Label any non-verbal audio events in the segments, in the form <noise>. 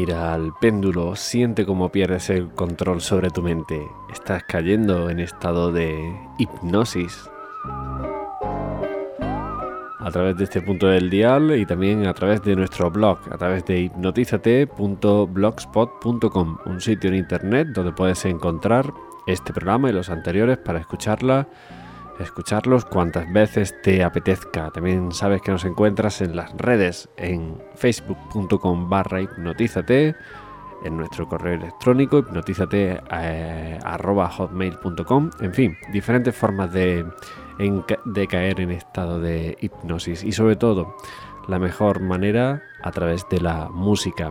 Mira al péndulo, siente cómo pierdes el control sobre tu mente. Estás cayendo en estado de hipnosis. A través de este punto del dial y también a través de nuestro blog, a través de hipnotizate.blogspot.com, un sitio en internet donde puedes encontrar este programa y los anteriores para escucharla escucharlos cuantas veces te apetezca. También sabes que nos encuentras en las redes en facebook.com barra hipnotízate, en nuestro correo electrónico hipnotízate eh, hotmail.com, en fin, diferentes formas de, caer en estado de hipnosis y sobre todo la mejor manera a través de la música.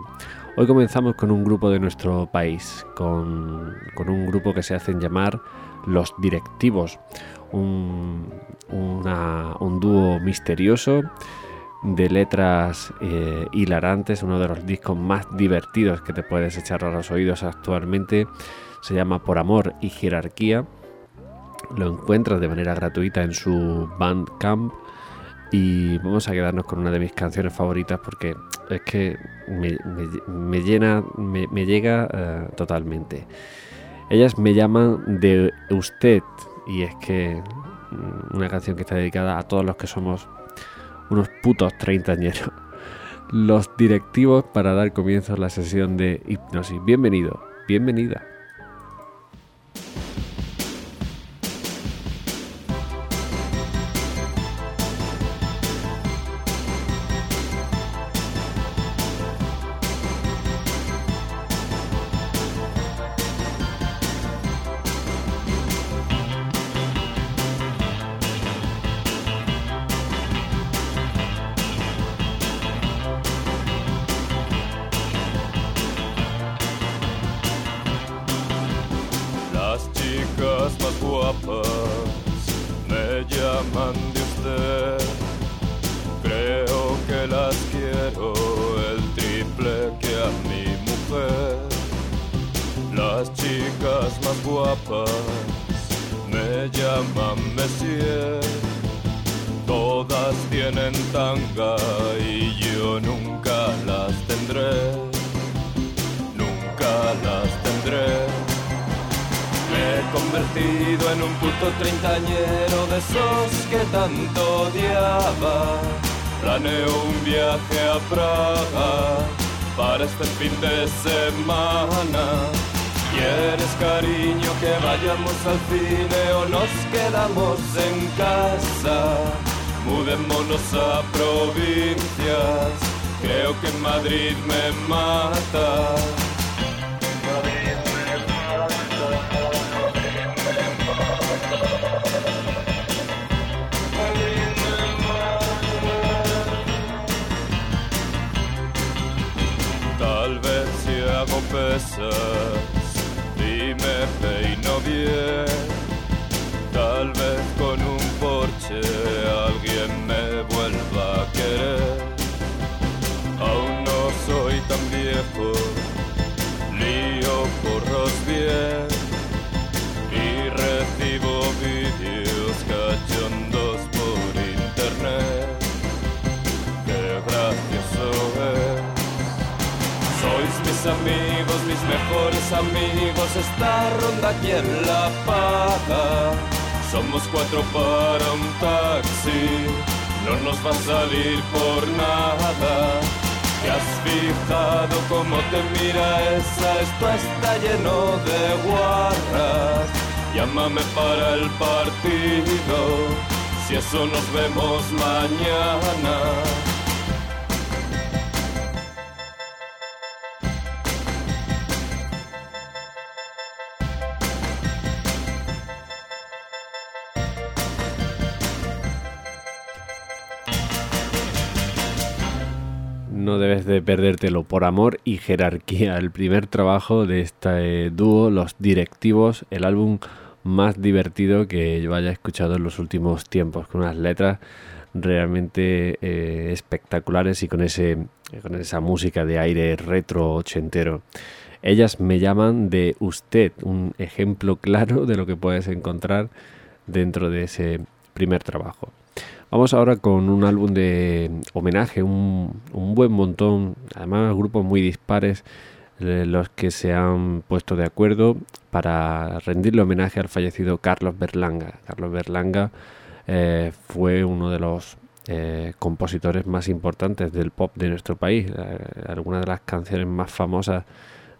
Hoy comenzamos con un grupo de nuestro país, con un grupo que se hacen llamar los directivos un, un dúo misterioso de letras eh, hilarantes, uno de los discos más divertidos que te puedes echar a los oídos actualmente. Se llama Por Amor y Jerarquía. Lo encuentras de manera gratuita en su Bandcamp. Y vamos a quedarnos con una de mis canciones favoritas porque es que me, llena, me, llega eh, totalmente. Ellas me llaman de usted y es que mm, una canción que está dedicada a todos los que somos unos putos treintañeros. <laughs> Los directivos para dar comienzo a la sesión de hipnosis. Bienvenido, bienvenida. Al cine o nos quedamos en casa. Mudémonos a provincias, creo que Madrid me mata. Pesas me peino bien. Tal vez con un porche amigos, esta ronda quien la paga. Somos cuatro para un taxi, no nos va a salir por nada. ¿Te has fijado cómo te mira esa? Esto está lleno de guarras. Llámame para el partido, si eso nos vemos mañana. Debes de perdértelo por amor y jerarquía. El primer trabajo de este dúo, Los Directivos, el álbum más divertido que yo haya escuchado en los últimos tiempos, con unas letras realmente eh, espectaculares y con, ese, con esa música de aire retro ochentero. Ellas me llaman de usted, un ejemplo claro de lo que puedes encontrar dentro de ese primer trabajo. Vamos ahora con un álbum de homenaje, un, buen montón, además grupos muy dispares, eh, los que se han puesto de acuerdo para rendirle homenaje al fallecido Carlos Berlanga. Carlos Berlanga eh, fue uno de los eh, compositores más importantes del pop de nuestro país. algunas de las canciones más famosas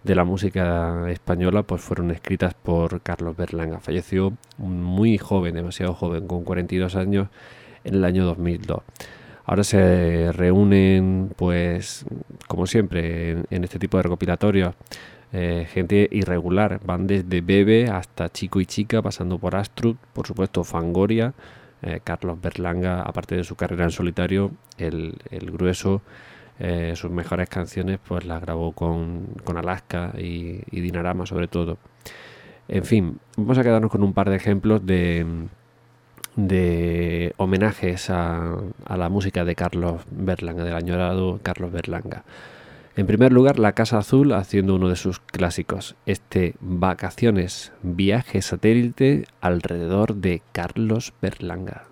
de la música española pues fueron escritas por Carlos Berlanga. Falleció muy joven, demasiado joven, con 42 años en el año 2002. Ahora se reúnen, pues, como siempre, en, este tipo de recopilatorios, eh, gente irregular. Van desde Bebe hasta Chico y Chica, pasando por Astrud, por supuesto Fangoria, eh, Carlos Berlanga, aparte de su carrera en solitario, el, grueso, eh, sus mejores canciones, pues las grabó con, Alaska y Dinarama sobre todo. En fin, vamos a quedarnos con un par de ejemplos de de homenajes a, la música de Carlos Berlanga, del añorado Carlos Berlanga. En primer lugar, La Casa Azul haciendo uno de sus clásicos, este Vacaciones, viaje satélite alrededor de Carlos Berlanga.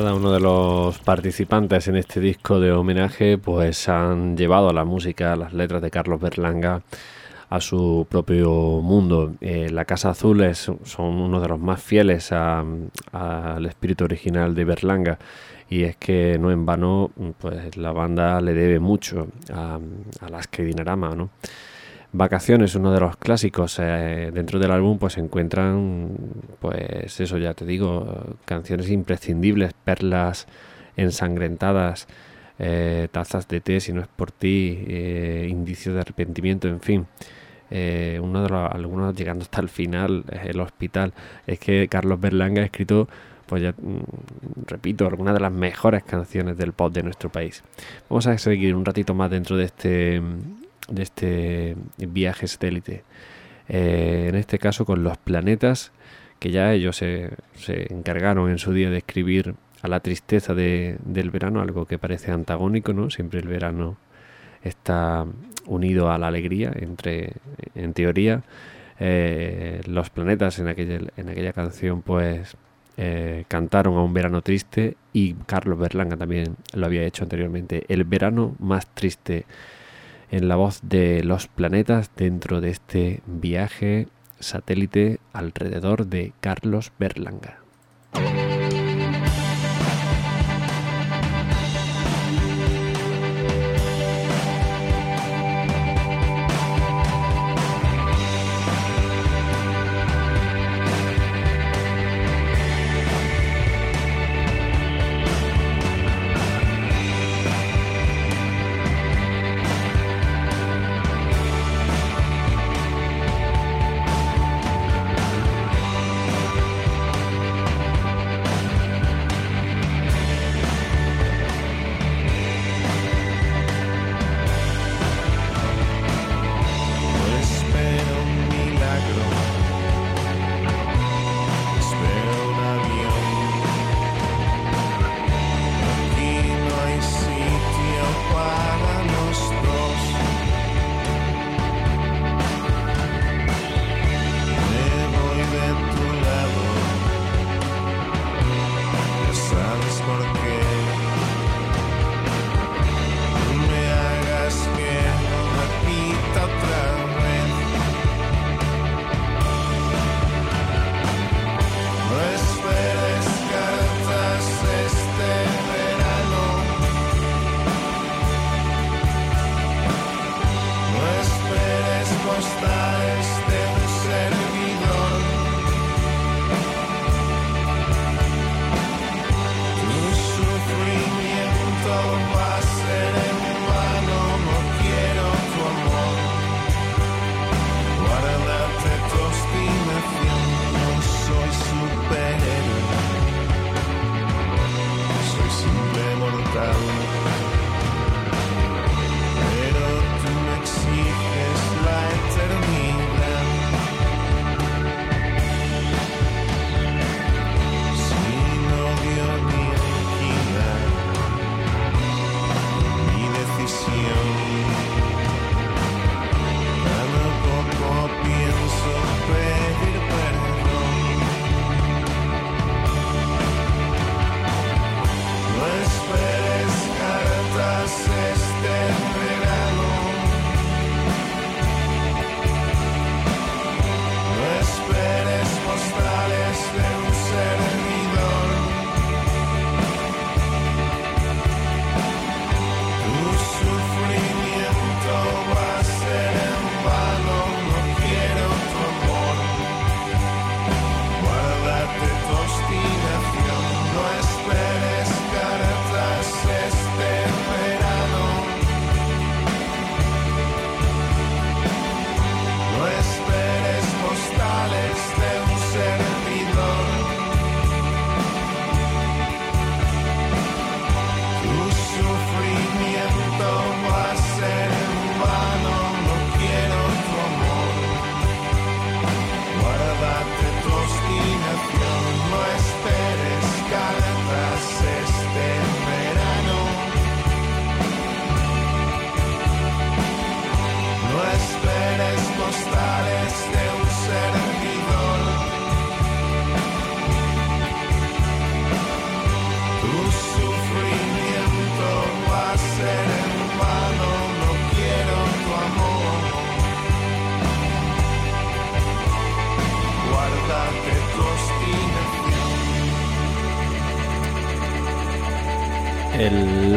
Cada uno de los participantes en este disco de homenaje pues han llevado la música, las letras de Carlos Berlanga a su propio mundo. Eh, la Casa Azul es, son uno de los más fieles al espíritu original de Berlanga y es que no en vano pues la banda le debe mucho a, a las que Dinarama, ¿no? Vacaciones, uno de los clásicos. Eh, dentro del álbum pues se encuentran, pues eso ya te digo, canciones imprescindibles, perlas ensangrentadas, eh, tazas de té si no es por ti, eh, indicios de arrepentimiento, en fin. uno de los, algunos llegando hasta el final, el hospital. Es que Carlos Berlanga ha escrito, pues ya mm, repito, algunas de las mejores canciones del pop de nuestro país. Vamos a seguir un ratito más dentro de este de este viaje satélite. Eh, en este caso con los planetas, que ya ellos se, encargaron en su día de escribir a la tristeza de, del verano, algo que parece antagónico, ¿no? Siempre el verano está unido a la alegría, entre, en teoría. Eh, los planetas en aquella, en aquella canción pues eh, cantaron a un verano triste y Carlos Berlanga también lo había hecho anteriormente. El verano más triste en la voz de los planetas dentro de este viaje satélite alrededor de Carlos Berlanga.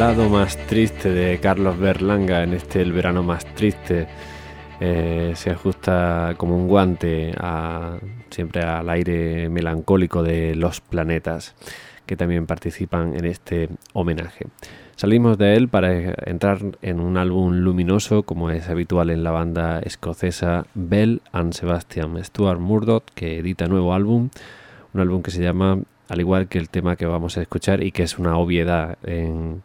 Lado más triste de Carlos Berlanga en este El verano más triste. Eh, se ajusta como un guante siempre al aire melancólico de los planetas que también participan en este homenaje. Salimos de él para entrar en un álbum luminoso como es habitual en la banda escocesa Bell and Sebastian. Stuart Murdoch que edita nuevo álbum, un álbum que se llama al igual que el tema que vamos a escuchar y que es una obviedad en,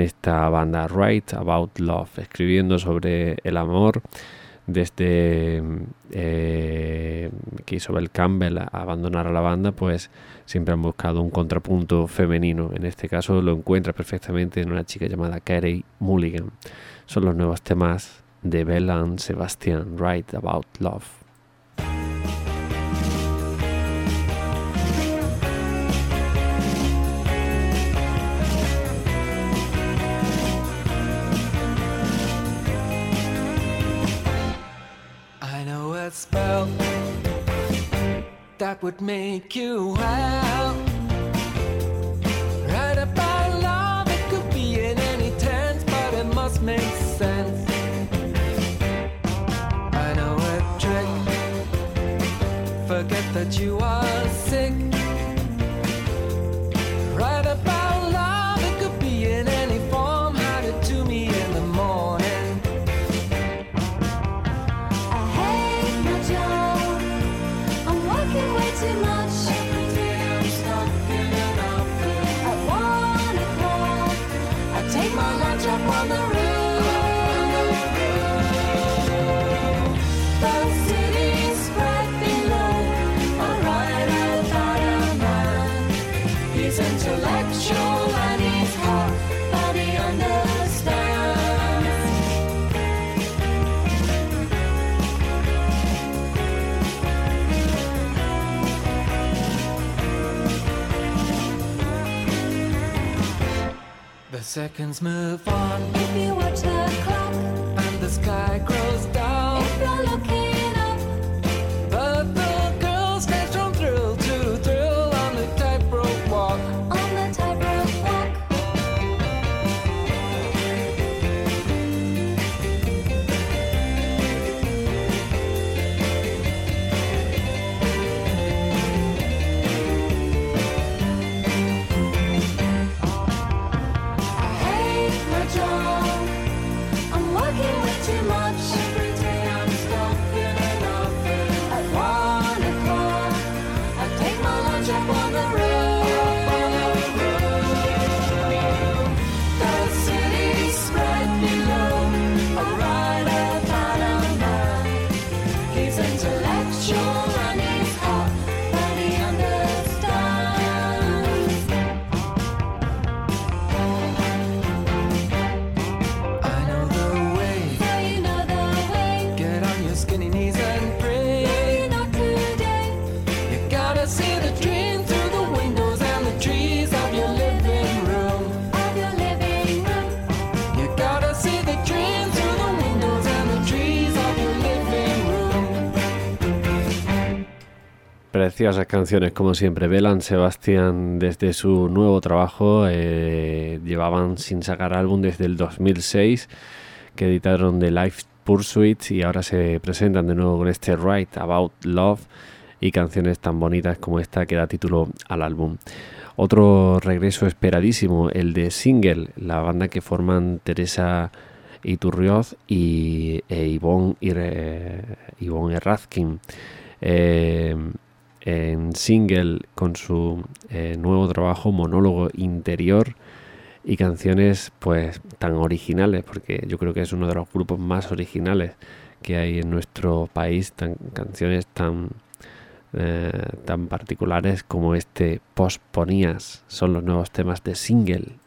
esta banda, Write About Love, escribiendo sobre el amor desde eh, que Isabel Campbell abandonara la banda, pues siempre han buscado un contrapunto femenino. En este caso lo encuentra perfectamente en una chica llamada Carey Mulligan. Son los nuevos temas de Bella and Sebastian, Write About Love. Make you well. Seconds move on. If you watch the clock, and the sky grows down. If you're looking Preciosas canciones, como siempre. Belan Sebastián, desde su nuevo trabajo, eh, llevaban sin sacar álbum desde el 2006, que editaron The Life Pursuit y ahora se presentan de nuevo con este Write About Love y canciones tan bonitas como esta que da título al álbum. Otro regreso esperadísimo, el de Single, la banda que forman Teresa Iturrioz y e Ivonne, Ivonne Errazkin. Eh, en single con su eh, nuevo trabajo Monólogo Interior y canciones pues tan originales porque yo creo que es uno de los grupos más originales que hay en nuestro país tan canciones tan eh, tan particulares como este Posponías son los nuevos temas de single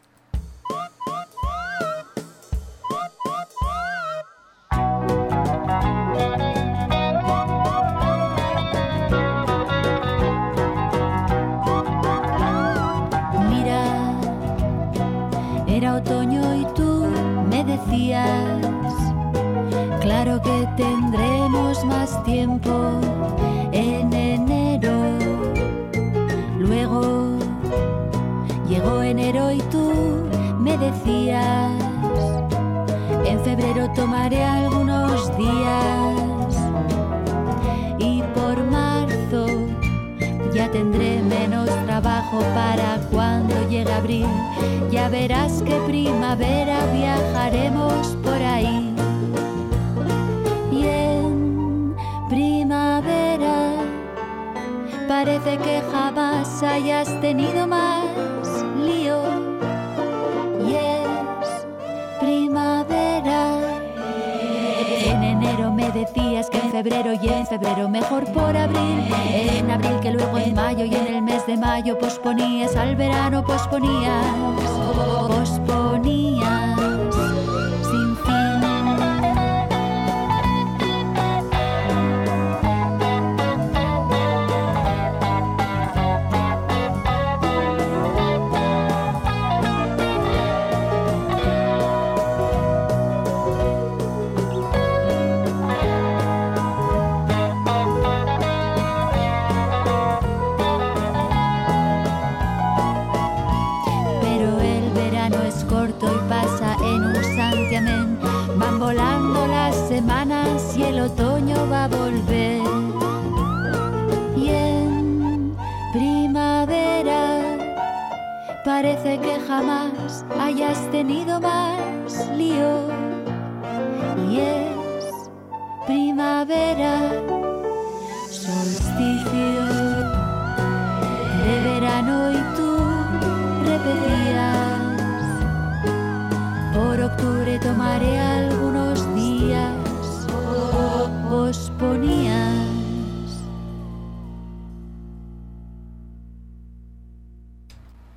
tiempo en enero. Luego llegó enero y tú decías, en febrero tomaré algunos días y por marzo ya tendré menos trabajo para cuando llegue abril. Ya verás que primavera viajaremos por ahí. Parece que jamás hayas tenido más lío. Y es primavera. En enero me decías que en febrero y en febrero mejor por abril. En abril que luego en mayo y en el mes de mayo posponías al verano, posponías, posponías volando las semanas y el otoño va a volver. Y en primavera parece que jamás hayas tenido más lío. Y es primavera, solsticio de verano y tú repetías. Octubre tomaré algunos días, posponías.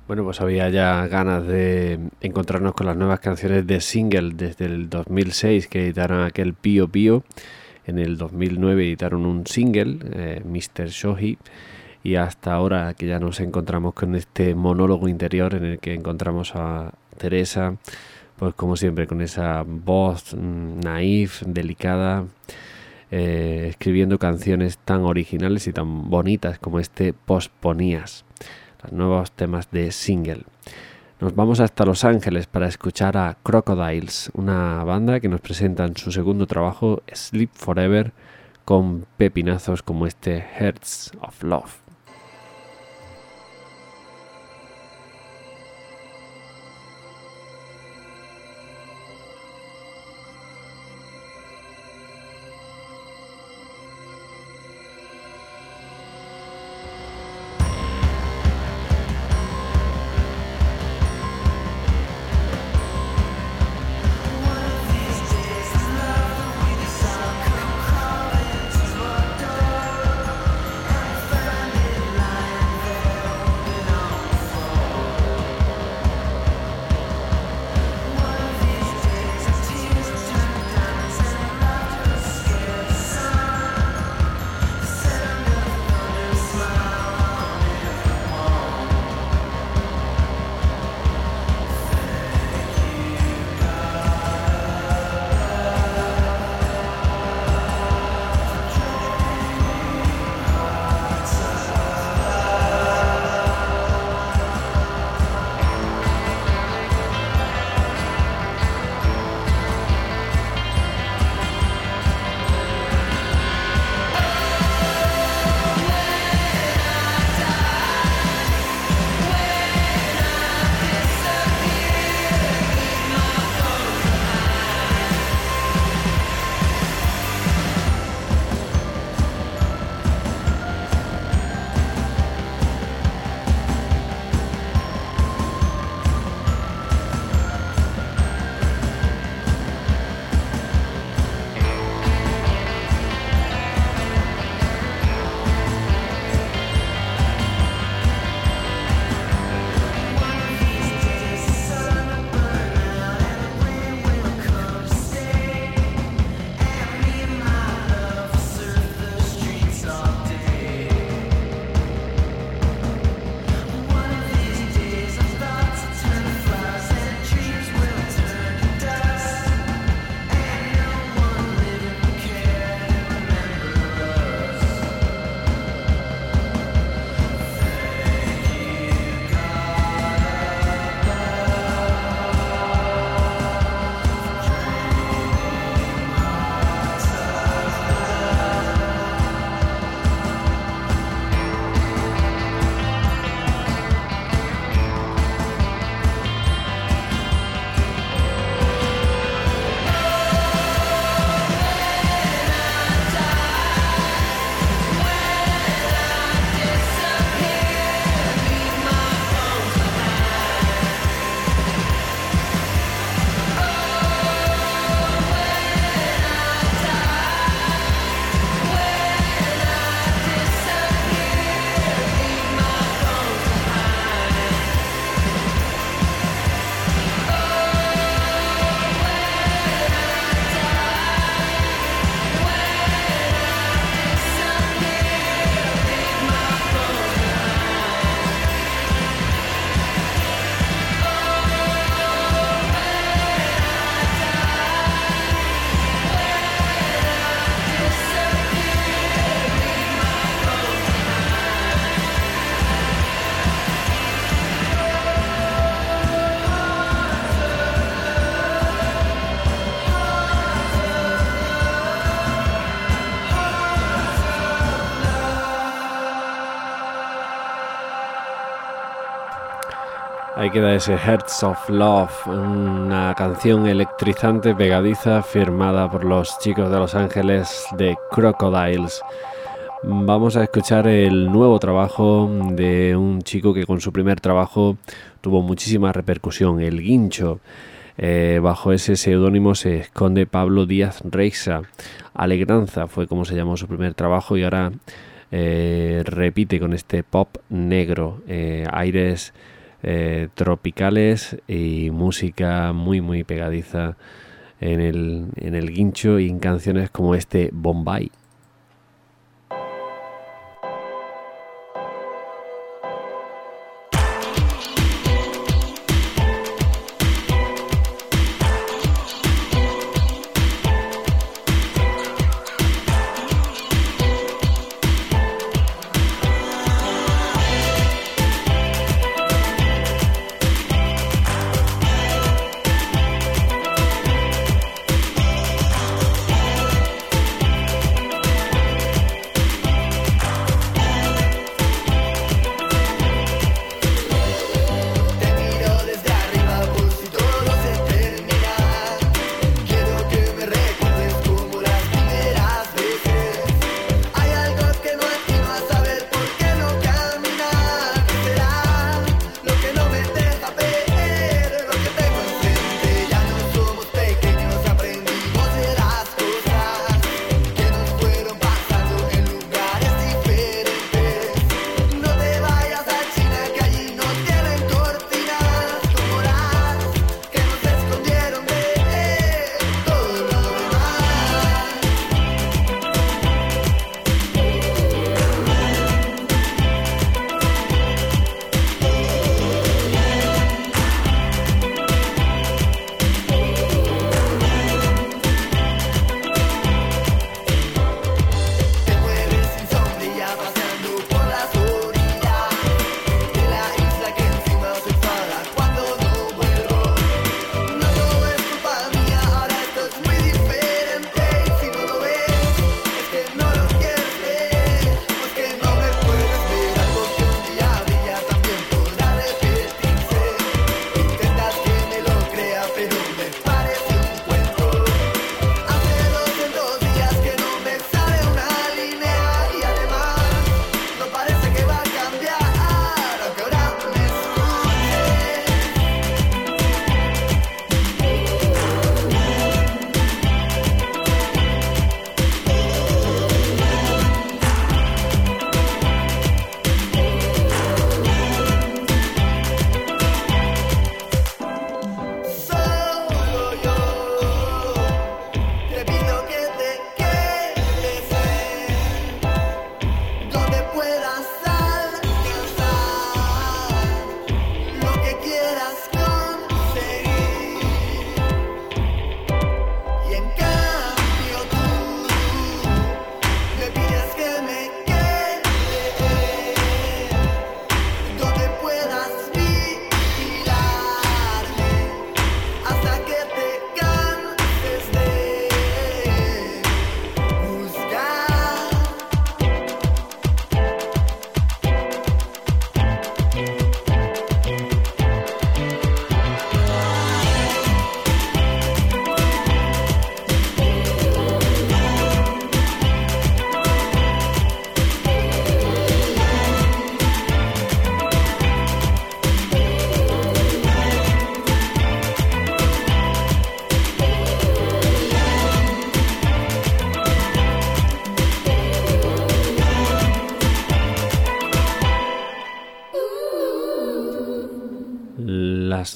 Bueno, pues había ya ganas de encontrarnos con las nuevas canciones de single desde el 2006 que editaron aquel Pío Pío. En el 2009 editaron un single, eh, Mr. Shoji. Y hasta ahora que ya nos encontramos con este monólogo interior en el que encontramos a Teresa, pues como siempre, con esa voz mm, naif, delicada, eh, escribiendo canciones tan originales y tan bonitas como este Posponías los nuevos temas de single. Nos vamos hasta Los Ángeles para escuchar a Crocodiles, una banda que nos presenta en su segundo trabajo Sleep Forever con pepinazos como este Hearts of Love. Queda ese Hearts of Love, una canción electrizante, pegadiza, firmada por los chicos de Los Ángeles de Crocodiles. Vamos a escuchar el nuevo trabajo de un chico que con su primer trabajo tuvo muchísima repercusión, El Guincho. Eh, bajo ese seudónimo se esconde Pablo Díaz Reixa. Alegranza fue como se llamó su primer trabajo y ahora eh, repite con este pop negro, eh, aires eh, tropicales y música muy muy pegadiza en el, en el guincho y en canciones como este Bombay.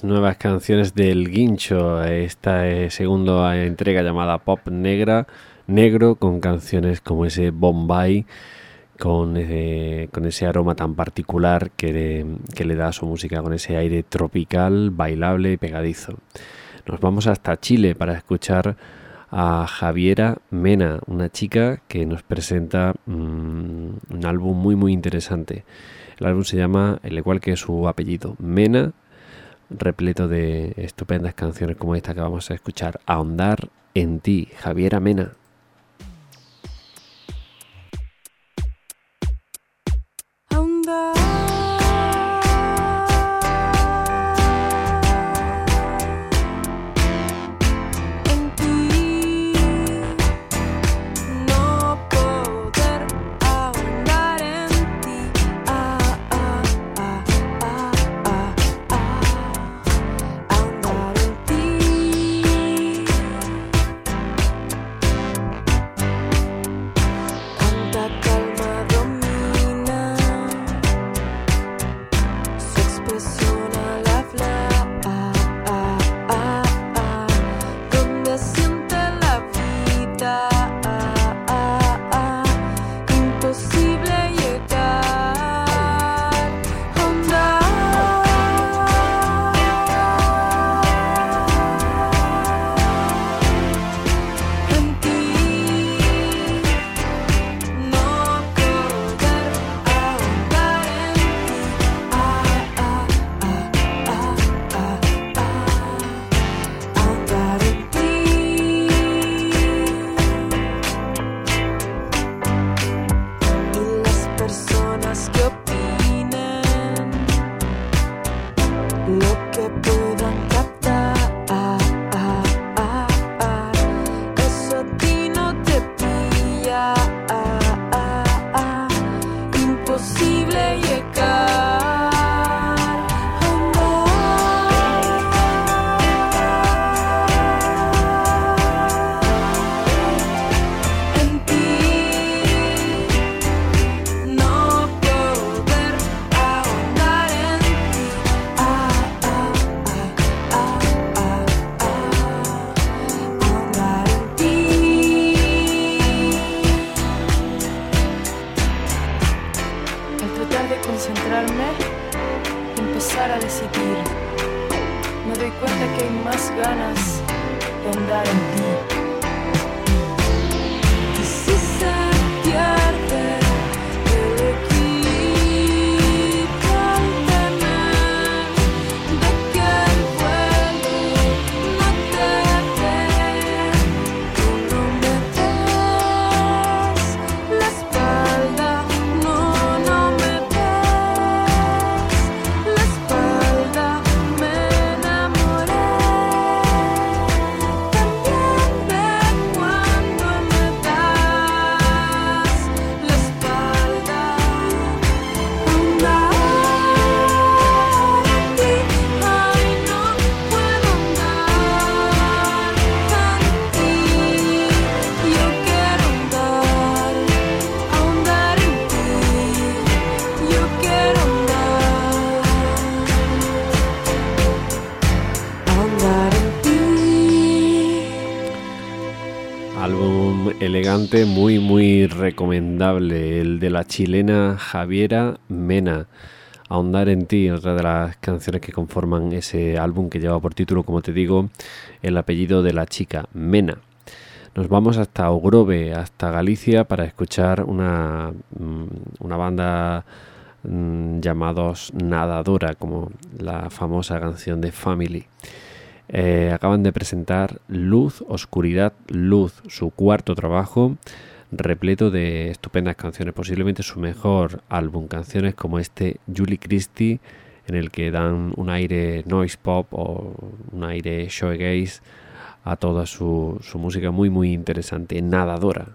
Nuevas canciones del Guincho, esta segunda entrega llamada Pop Negra, Negro, con canciones como ese Bombay, con ese, con ese aroma tan particular que que le da a su música, con ese aire tropical, bailable y pegadizo. Nos vamos hasta Chile para escuchar a Javiera Mena, una chica que nos presenta mm, un álbum muy muy interesante. El álbum se llama, al igual que su apellido, Mena repleto de estupendas canciones como esta que vamos a escuchar, Ahondar en ti, Javier Amena. Personas que Álbum elegante, muy, muy recomendable. El de la chilena Javiera Mena. Ahondar en ti, otra de las canciones que conforman ese álbum que lleva por título, como te digo, el apellido de la chica, Mena. Nos vamos hasta Ogrove, hasta Galicia, para escuchar una, mm, una banda mm, llamados Nadadora, como la famosa canción de Family. Eh, acaban de presentar Luz, Oscuridad, Luz, su cuarto trabajo, repleto de estupendas canciones, posiblemente su mejor álbum, canciones como este Julie Christie, en el que dan un aire noise pop o un aire shoegaze a toda su, su música muy muy interesante, nadadora.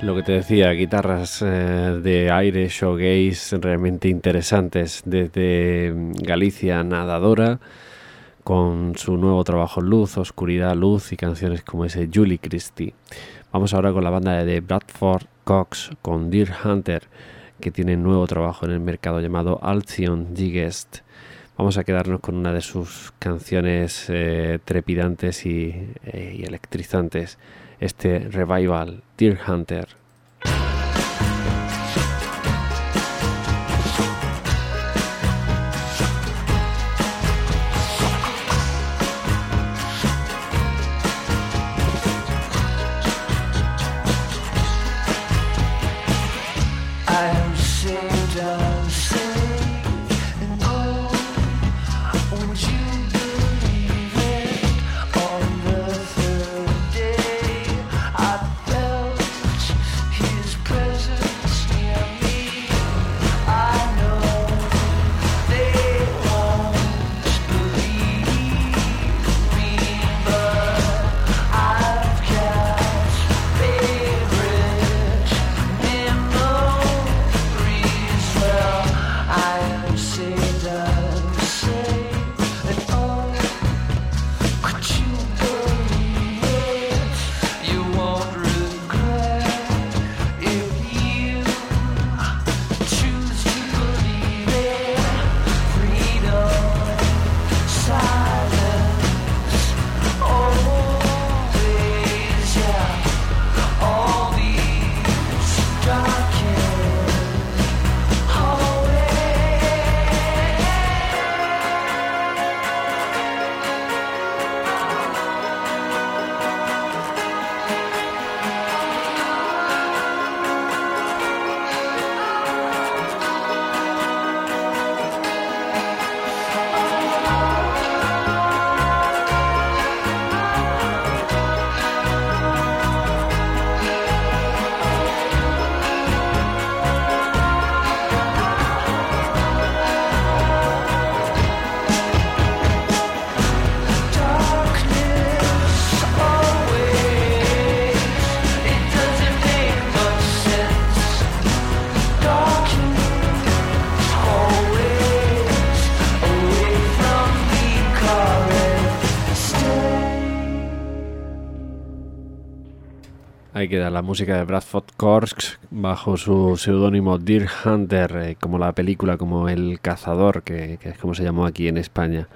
Lo que te decía, guitarras eh, de aire showgaze realmente interesantes desde Galicia Nadadora con su nuevo trabajo Luz, Oscuridad, Luz y canciones como ese Julie Christie. Vamos ahora con la banda de Bradford Cox con Deer Hunter que tiene nuevo trabajo en el mercado llamado Alcyon Digest. Vamos a quedarnos con una de sus canciones eh, trepidantes y, eh, y electrizantes, este revival, Deer Hunter. Queda la música de Bradford Corks bajo su seudónimo Deer Hunter, eh, como la película, como El Cazador, que, es como se llamó aquí en España.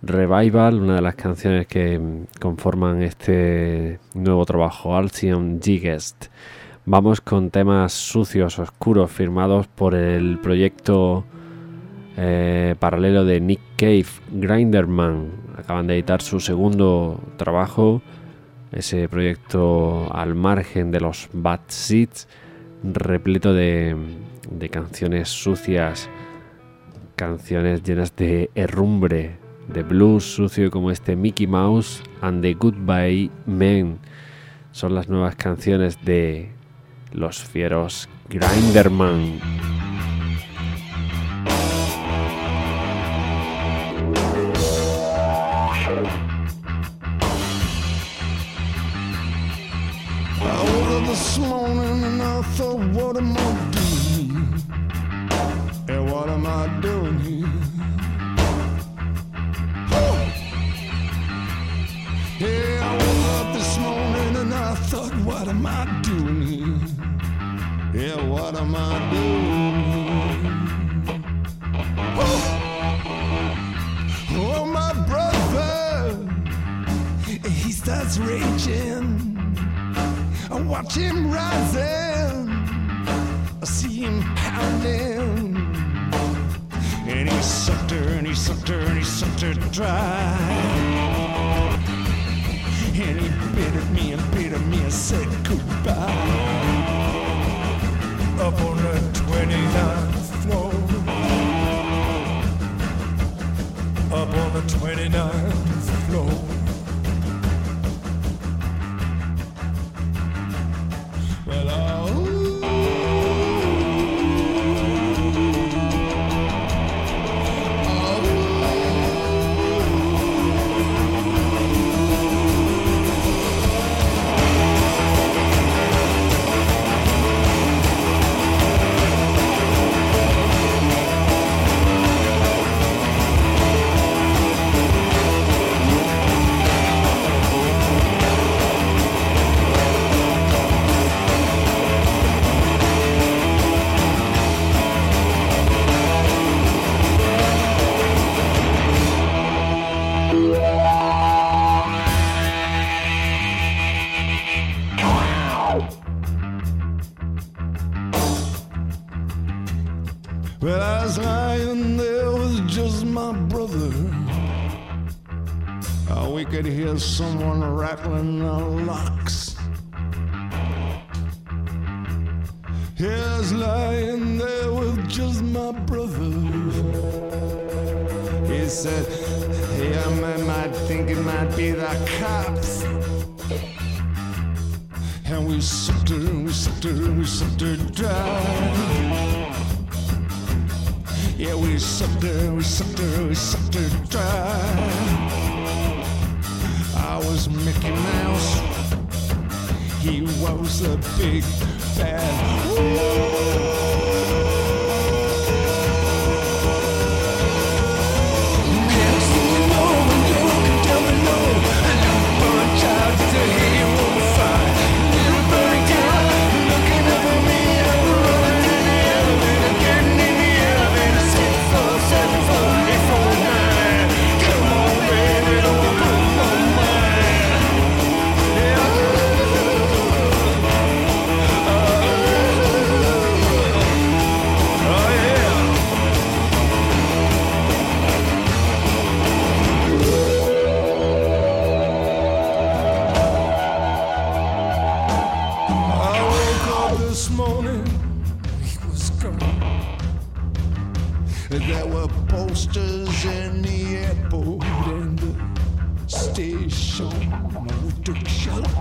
Revival, una de las canciones que mm, conforman este nuevo trabajo, Alcyon Gigest. Vamos con temas sucios, oscuros, firmados por el proyecto eh, paralelo de Nick Cave, Grinderman. Acaban de editar su segundo trabajo ese proyecto al margen de los Bad Seeds, repleto de, de canciones sucias, canciones llenas de herrumbre, de blues sucio como este Mickey Mouse and the Goodbye Men. Son las nuevas canciones de los fieros Grinderman. This morning and I thought, what am I doing here? And what am I doing here? Oh! Yeah, I woke up this morning and I thought, what am I doing here? Yeah, what am I doing? Oh, oh my brother, he starts raging. I watch him rising, I see him pounding. And he sucked her, and he sucked her, and he sucked her dry. And he bit at me and bit at me and said goodbye. Up on the 29th floor. Up on the 29th Well, I was lying there with just my brother. Oh, we could hear someone rattling the locks. I was lying there with just my brother. He said, man might think it might be the cops. And we sucked her, we sucked her, we sucked her dry. Yeah, we sucked her, we sucked her, we sucked her dry. I was Mickey Mouse. He was a big bad. I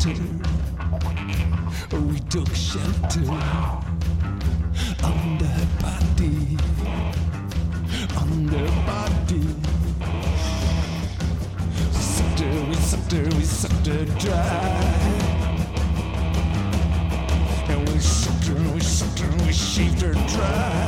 shelter. We took shelter under her body, under her body. Sucked her, we sucked her, we sucked her dry. And we sucked her, we sucked her, we shaved her dry.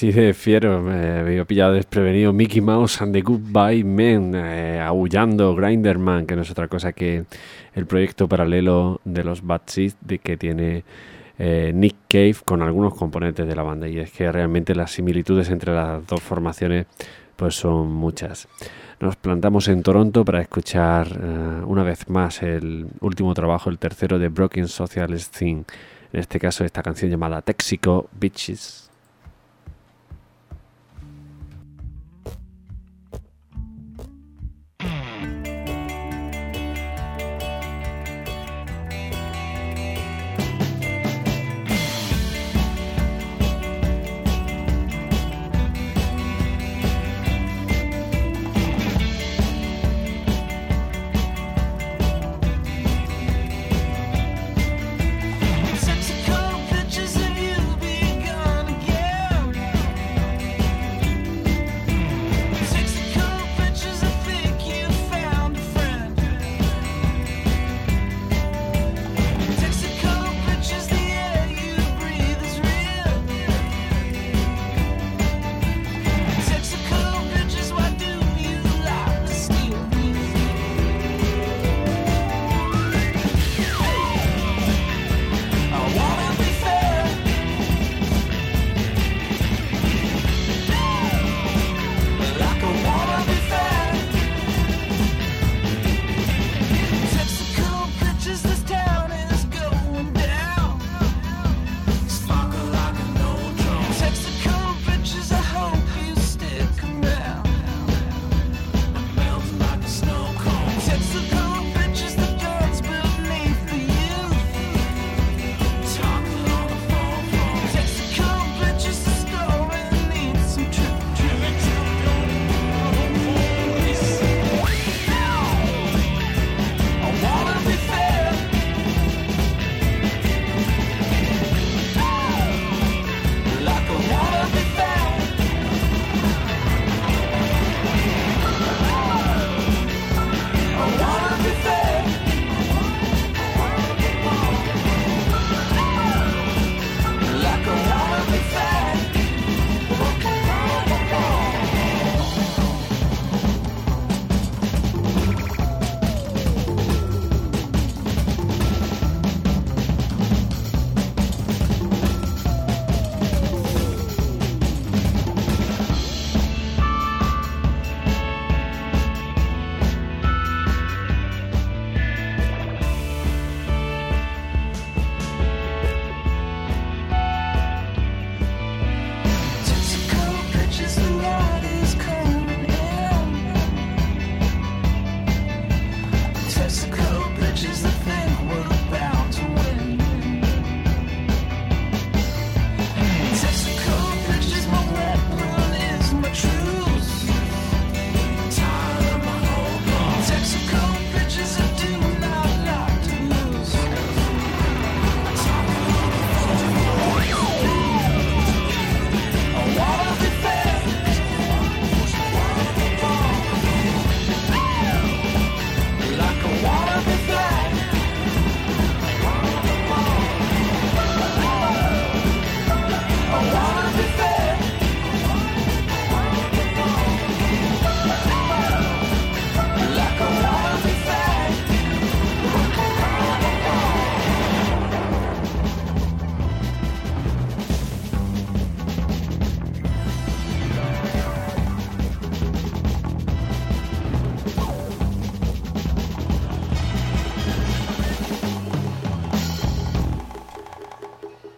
Así de fiero, me había pillado desprevenido Mickey Mouse and the Goodbye Men, eh, aullando Grinderman, que no es otra cosa que el proyecto paralelo de los Bad de que tiene eh, Nick Cave con algunos componentes de la banda. Y es que realmente las similitudes entre las dos formaciones pues son muchas. Nos plantamos en Toronto para escuchar eh, una vez más el último trabajo, el tercero de Broken Social Thing. En este caso, esta canción llamada Texico Bitches.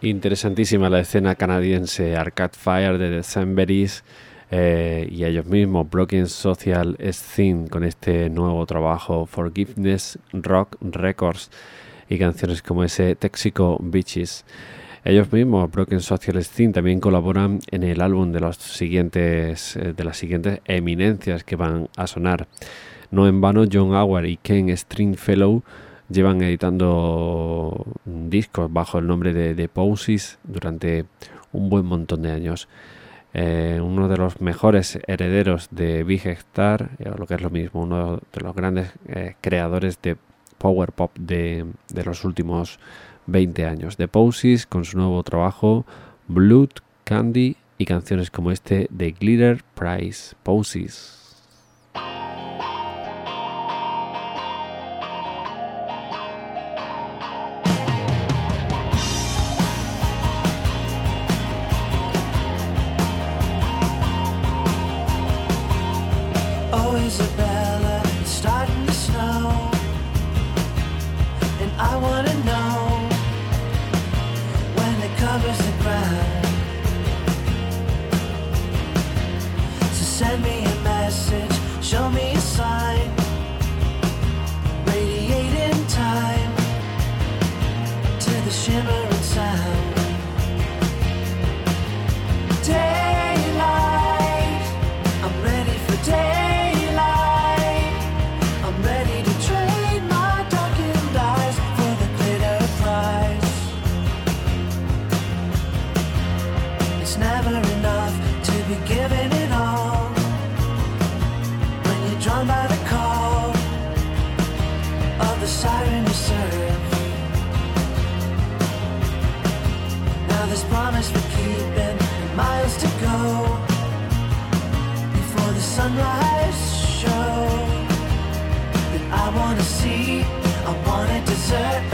Interesantísima la escena canadiense Arcade Fire de The eh, y ellos mismos Broken Social Scene con este nuevo trabajo Forgiveness Rock Records y canciones como ese Texico Beaches. Ellos mismos, Broken Social Scene, también colaboran en el álbum de los siguientes eh, de las siguientes eminencias que van a sonar. No en vano, John Howard y Ken Stringfellow llevan editando discos bajo el nombre de Poses durante un buen montón de años. Eh, uno de los mejores herederos de Big Star, eh, lo que es lo mismo, uno de los grandes creadores de power pop de, de los últimos 20 años. The Poses con su nuevo trabajo Blood, Candy y canciones como este de Glitter Price Promise we're keeping miles to go before the sunrise show. That I wanna see, I wanna desert.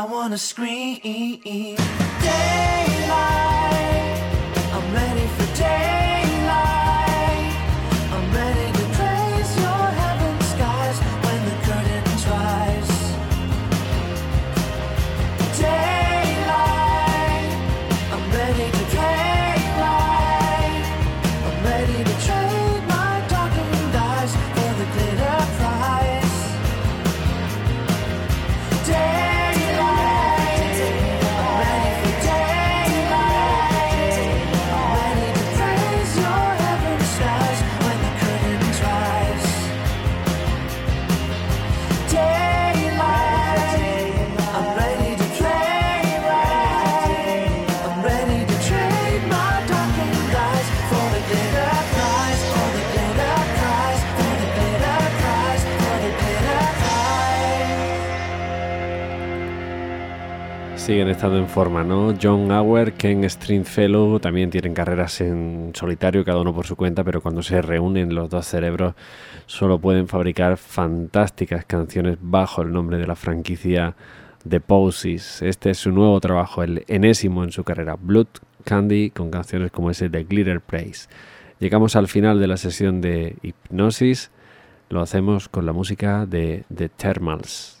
I wanna scream. Damn. Siguen estando en forma, ¿no? John Auer, Ken Stringfellow también tienen carreras en solitario, cada uno por su cuenta, pero cuando se reúnen los dos cerebros solo pueden fabricar fantásticas canciones bajo el nombre de la franquicia The Poses. Este es su nuevo trabajo, el enésimo en su carrera, Blood Candy, con canciones como ese de Glitter Praise. Llegamos al final de la sesión de hipnosis. Lo hacemos con la música de The Thermals.